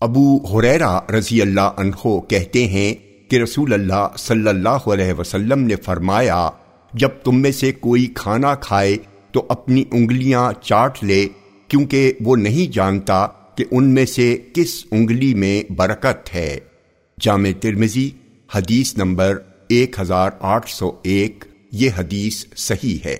ابو حریرا رضی اللہ عنہ کہتے ہیں کہ رسول اللہ صلی اللہ علیہ وسلم نے فرمایا، جب تم میں سے کوئی کھانا کھائے تو اپنی انگلیاں چاٹ لے، کیونکہ وہ نہیں جانتا کہ ان میں سے کس انگلی میں برکت ہے۔ جامع ترمزی حدیث نمبر ایک ہزار آٹھ سو ایک، یہ حدیث صحیح ہے۔